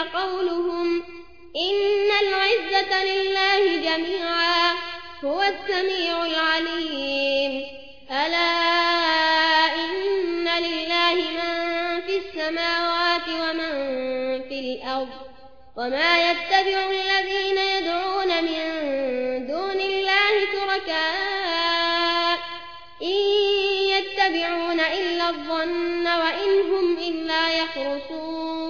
قولهم إن العزة لله جميعا هو السميع العليم. ألا إن لله من في السماوات ومن في الأرض وما يتبع الذين يدعون من دون الله شركاء. إن يتبعون إلا الظن وإن هم إلا يخرصون.